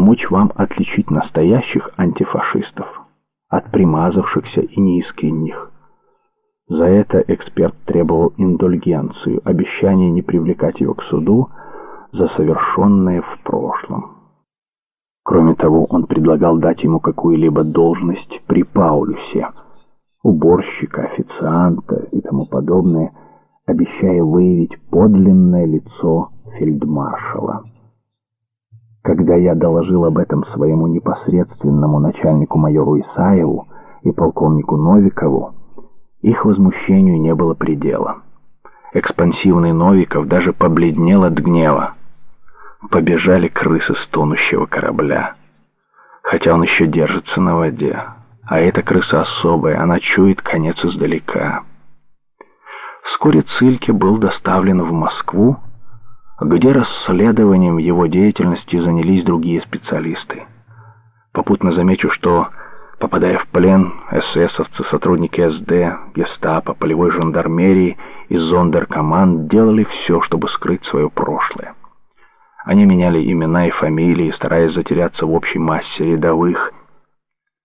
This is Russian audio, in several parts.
помочь вам отличить настоящих антифашистов от примазавшихся и неискренних. За это эксперт требовал индульгенцию, обещание не привлекать его к суду за совершенное в прошлом. Кроме того, он предлагал дать ему какую-либо должность при Паулюсе, уборщика, официанта и тому подобное, обещая выявить подлинное лицо фельдмаршала. Когда я доложил об этом своему непосредственному начальнику майору Исаеву и полковнику Новикову, их возмущению не было предела. Экспансивный Новиков даже побледнел от гнева. Побежали крысы с тонущего корабля. Хотя он еще держится на воде. А эта крыса особая, она чует конец издалека. Вскоре Цильке был доставлен в Москву, где расследованием его деятельности занялись другие специалисты. Попутно замечу, что, попадая в плен, эсэсовцы, сотрудники СД, гестапо, полевой жандармерии и зондеркоманд делали все, чтобы скрыть свое прошлое. Они меняли имена и фамилии, стараясь затеряться в общей массе рядовых.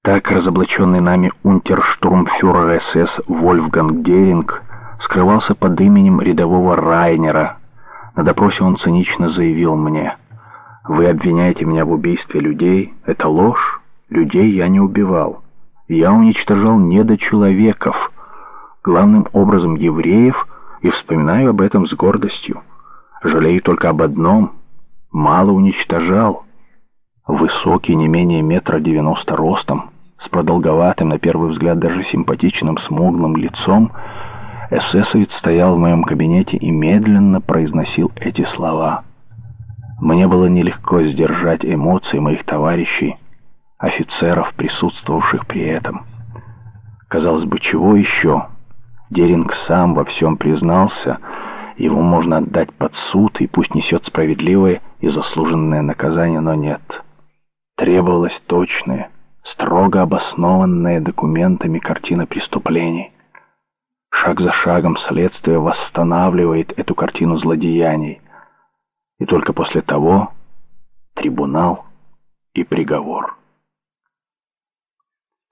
Так разоблаченный нами унтерштурмфюрер СС Вольфганг Геринг скрывался под именем рядового Райнера – на допросе он цинично заявил мне, «Вы обвиняете меня в убийстве людей? Это ложь. Людей я не убивал. Я уничтожал недочеловеков, главным образом евреев, и вспоминаю об этом с гордостью. Жалею только об одном — мало уничтожал. Высокий, не менее метра девяносто ростом, с продолговатым, на первый взгляд даже симпатичным, смуглым лицом — Эсэсовец стоял в моем кабинете и медленно произносил эти слова. Мне было нелегко сдержать эмоции моих товарищей, офицеров, присутствовавших при этом. Казалось бы, чего еще? Деринг сам во всем признался, его можно отдать под суд, и пусть несет справедливое и заслуженное наказание, но нет. Требовалась точная, строго обоснованная документами картина преступлений. Шаг за шагом следствие восстанавливает эту картину злодеяний. И только после того трибунал и приговор.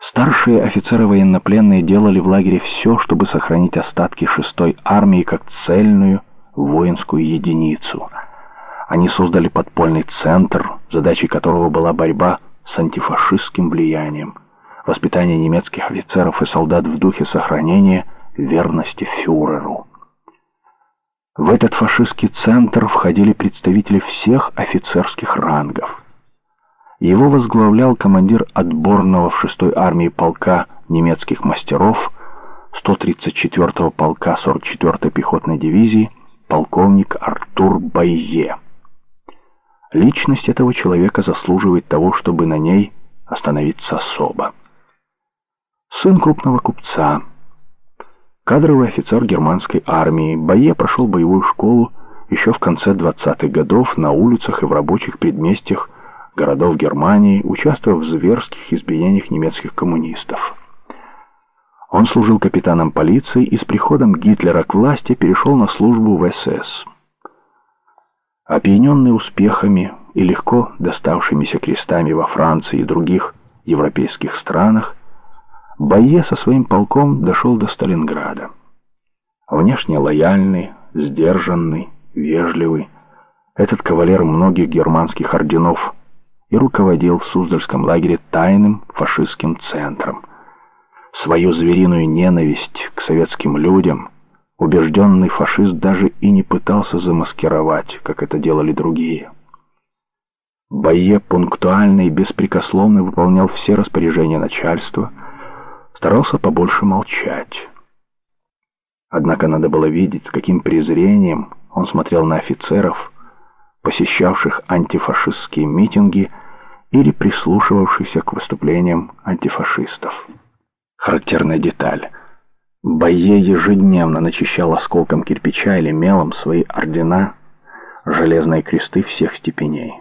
Старшие офицеры военнопленные делали в лагере все, чтобы сохранить остатки шестой армии как цельную воинскую единицу. Они создали подпольный центр, задачей которого была борьба с антифашистским влиянием, воспитание немецких офицеров и солдат в духе сохранения – верности фюреру. В этот фашистский центр входили представители всех офицерских рангов. Его возглавлял командир отборного в 6-й армии полка немецких мастеров 134-го полка 44-й пехотной дивизии полковник Артур Байе. Личность этого человека заслуживает того, чтобы на ней остановиться особо. Сын крупного купца – Кадровый офицер германской армии, Бае прошел боевую школу еще в конце 20-х годов на улицах и в рабочих предместьях городов Германии, участвовав в зверских избиениях немецких коммунистов. Он служил капитаном полиции и с приходом Гитлера к власти перешел на службу в СС. Опьяненный успехами и легко доставшимися крестами во Франции и других европейских странах, Байе со своим полком дошел до Сталинграда. Внешне лояльный, сдержанный, вежливый, этот кавалер многих германских орденов и руководил в Суздальском лагере тайным фашистским центром. Свою звериную ненависть к советским людям убежденный фашист даже и не пытался замаскировать, как это делали другие. Байе пунктуально и беспрекословно выполнял все распоряжения начальства, старался побольше молчать. Однако надо было видеть, с каким презрением он смотрел на офицеров, посещавших антифашистские митинги или прислушивавшихся к выступлениям антифашистов. Характерная деталь. Бае ежедневно начищал осколком кирпича или мелом свои ордена, железные кресты всех степеней.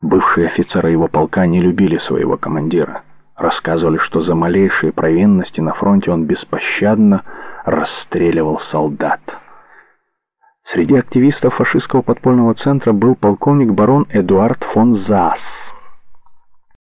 Бывшие офицеры его полка не любили своего командира. Рассказывали, что за малейшие провинности на фронте он беспощадно расстреливал солдат. Среди активистов фашистского подпольного центра был полковник барон Эдуард фон Зас.